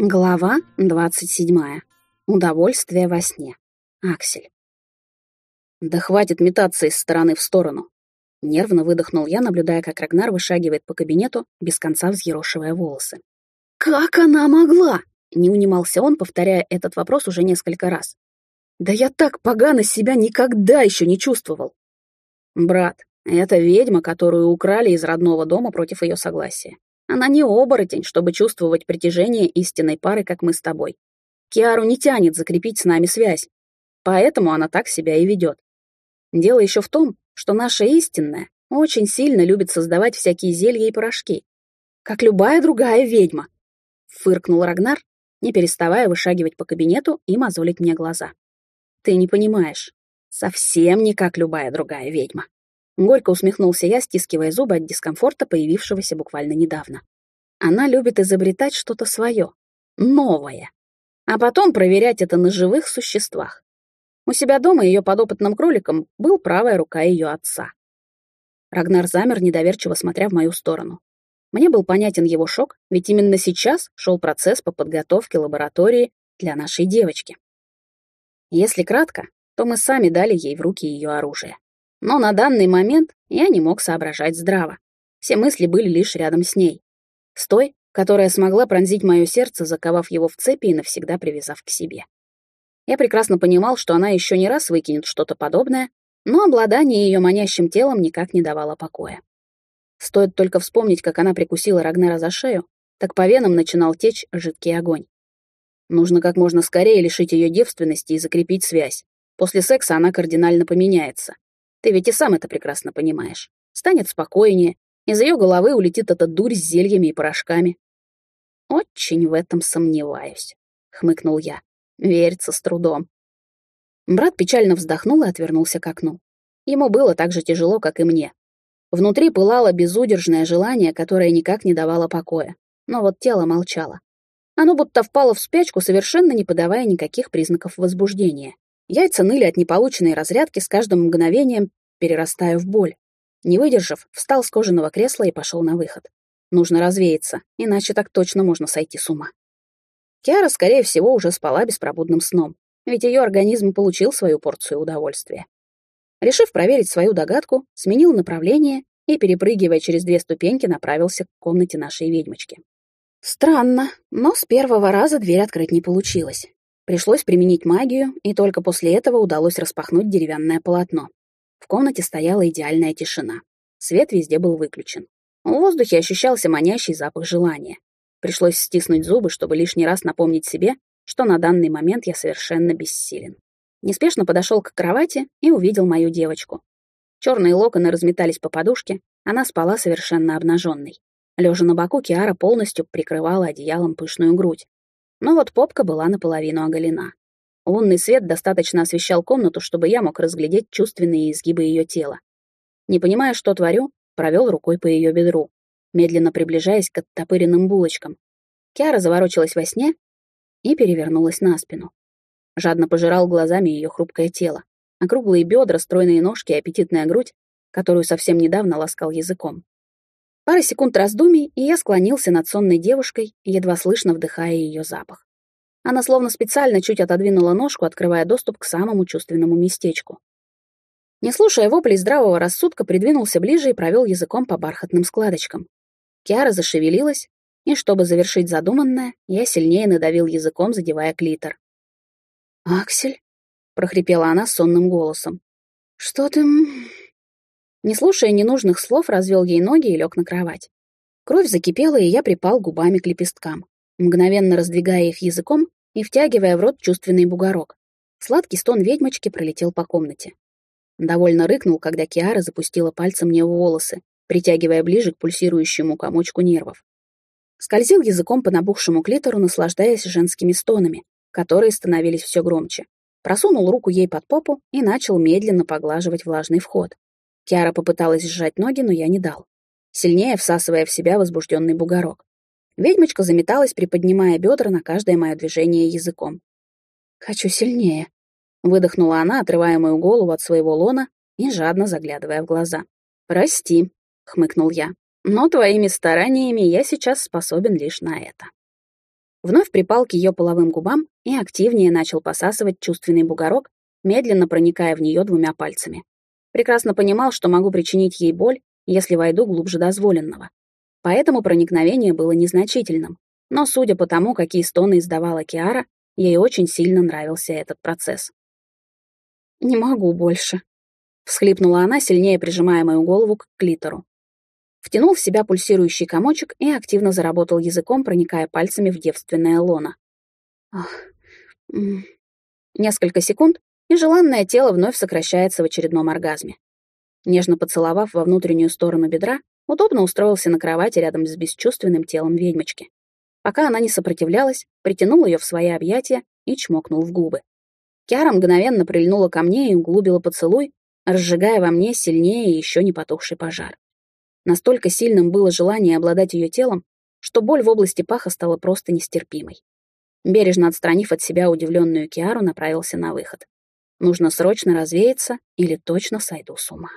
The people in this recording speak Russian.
Глава 27. Удовольствие во сне. Аксель. «Да хватит метаться из стороны в сторону!» Нервно выдохнул я, наблюдая, как Рагнар вышагивает по кабинету, без конца взъерошивая волосы. «Как она могла?» — не унимался он, повторяя этот вопрос уже несколько раз. «Да я так погано себя никогда еще не чувствовал!» «Брат, это ведьма, которую украли из родного дома против ее согласия. Она не оборотень, чтобы чувствовать притяжение истинной пары, как мы с тобой. Киару не тянет закрепить с нами связь, поэтому она так себя и ведет. Дело еще в том, что наша истинная очень сильно любит создавать всякие зелья и порошки, как любая другая ведьма. Фыркнул Рагнар, не переставая вышагивать по кабинету и мозолить мне глаза. Ты не понимаешь, совсем не как любая другая ведьма. Горько усмехнулся я, стискивая зубы от дискомфорта, появившегося буквально недавно. Она любит изобретать что-то свое, новое, а потом проверять это на живых существах. У себя дома ее подопытным кроликом был правая рука ее отца. Рагнар замер, недоверчиво смотря в мою сторону. Мне был понятен его шок, ведь именно сейчас шел процесс по подготовке лаборатории для нашей девочки. Если кратко, то мы сами дали ей в руки ее оружие. Но на данный момент я не мог соображать здраво. Все мысли были лишь рядом с ней. С той, которая смогла пронзить мое сердце, заковав его в цепи и навсегда привязав к себе. Я прекрасно понимал, что она еще не раз выкинет что-то подобное, но обладание ее манящим телом никак не давало покоя. Стоит только вспомнить, как она прикусила Рагнера за шею, так по венам начинал течь жидкий огонь. Нужно как можно скорее лишить ее девственности и закрепить связь. После секса она кардинально поменяется. Ты ведь и сам это прекрасно понимаешь. Станет спокойнее, из ее головы улетит эта дурь с зельями и порошками. Очень в этом сомневаюсь, хмыкнул я. Верится с трудом. Брат печально вздохнул и отвернулся к окну. Ему было так же тяжело, как и мне. Внутри пылало безудержное желание, которое никак не давало покоя. Но вот тело молчало. Оно будто впало в спячку, совершенно не подавая никаких признаков возбуждения. Яйца ныли от неполученной разрядки с каждым мгновением, перерастая в боль. Не выдержав, встал с кожаного кресла и пошел на выход. Нужно развеяться, иначе так точно можно сойти с ума. Киара, скорее всего, уже спала беспробудным сном, ведь ее организм получил свою порцию удовольствия. Решив проверить свою догадку, сменил направление и, перепрыгивая через две ступеньки, направился к комнате нашей ведьмочки. Странно, но с первого раза дверь открыть не получилось. Пришлось применить магию, и только после этого удалось распахнуть деревянное полотно. В комнате стояла идеальная тишина. Свет везде был выключен. В воздухе ощущался манящий запах желания. Пришлось стиснуть зубы, чтобы лишний раз напомнить себе, что на данный момент я совершенно бессилен. Неспешно подошел к кровати и увидел мою девочку. Черные локоны разметались по подушке, она спала совершенно обнаженной. Лежа на боку, Киара полностью прикрывала одеялом пышную грудь, но вот попка была наполовину оголена. Лунный свет достаточно освещал комнату, чтобы я мог разглядеть чувственные изгибы ее тела. Не понимая, что творю, провел рукой по ее бедру, медленно приближаясь к оттопыренным булочкам. Киара заворочилась во сне и перевернулась на спину. Жадно пожирал глазами ее хрупкое тело, округлые бедра, стройные ножки и аппетитная грудь, которую совсем недавно ласкал языком. Пара секунд раздумий, и я склонился над сонной девушкой, едва слышно вдыхая ее запах. Она словно специально чуть отодвинула ножку, открывая доступ к самому чувственному местечку. Не слушая воплей здравого рассудка, придвинулся ближе и провел языком по бархатным складочкам. Киара зашевелилась, и, чтобы завершить задуманное, я сильнее надавил языком, задевая клитор. «Аксель?» — прохрипела она сонным голосом. «Что ты...» Не слушая ненужных слов, развел ей ноги и лег на кровать. Кровь закипела, и я припал губами к лепесткам, мгновенно раздвигая их языком и втягивая в рот чувственный бугорок. Сладкий стон ведьмочки пролетел по комнате. Довольно рыкнул, когда Киара запустила пальцем мне в волосы, притягивая ближе к пульсирующему комочку нервов. Скользил языком по набухшему клитору, наслаждаясь женскими стонами, которые становились все громче. Просунул руку ей под попу и начал медленно поглаживать влажный вход. Киара попыталась сжать ноги, но я не дал, сильнее всасывая в себя возбужденный бугорок. Ведьмочка заметалась, приподнимая бедра на каждое мое движение языком. «Хочу сильнее», — выдохнула она, отрывая мою голову от своего лона и жадно заглядывая в глаза. «Прости», — хмыкнул я, — «но твоими стараниями я сейчас способен лишь на это». Вновь припал к ее половым губам и активнее начал посасывать чувственный бугорок, медленно проникая в нее двумя пальцами. Прекрасно понимал, что могу причинить ей боль, если войду глубже дозволенного. Поэтому проникновение было незначительным. Но судя по тому, какие стоны издавала Киара, ей очень сильно нравился этот процесс. «Не могу больше», — всхлипнула она, сильнее прижимая мою голову к клитору. Втянул в себя пульсирующий комочек и активно заработал языком, проникая пальцами в девственное лоно. Ах. Несколько секунд, и желанное тело вновь сокращается в очередном оргазме. Нежно поцеловав во внутреннюю сторону бедра, удобно устроился на кровати рядом с бесчувственным телом ведьмочки. Пока она не сопротивлялась, притянул ее в свои объятия и чмокнул в губы. Киара мгновенно прильнула ко мне и углубила поцелуй, разжигая во мне сильнее еще не потухший пожар. Настолько сильным было желание обладать ее телом, что боль в области паха стала просто нестерпимой. Бережно отстранив от себя удивленную Киару, направился на выход. Нужно срочно развеяться или точно сойду с ума.